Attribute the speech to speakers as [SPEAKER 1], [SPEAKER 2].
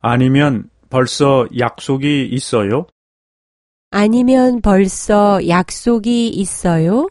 [SPEAKER 1] 아니면 벌써 약속이 있어요?
[SPEAKER 2] 아니면 벌써 약속이 있어요?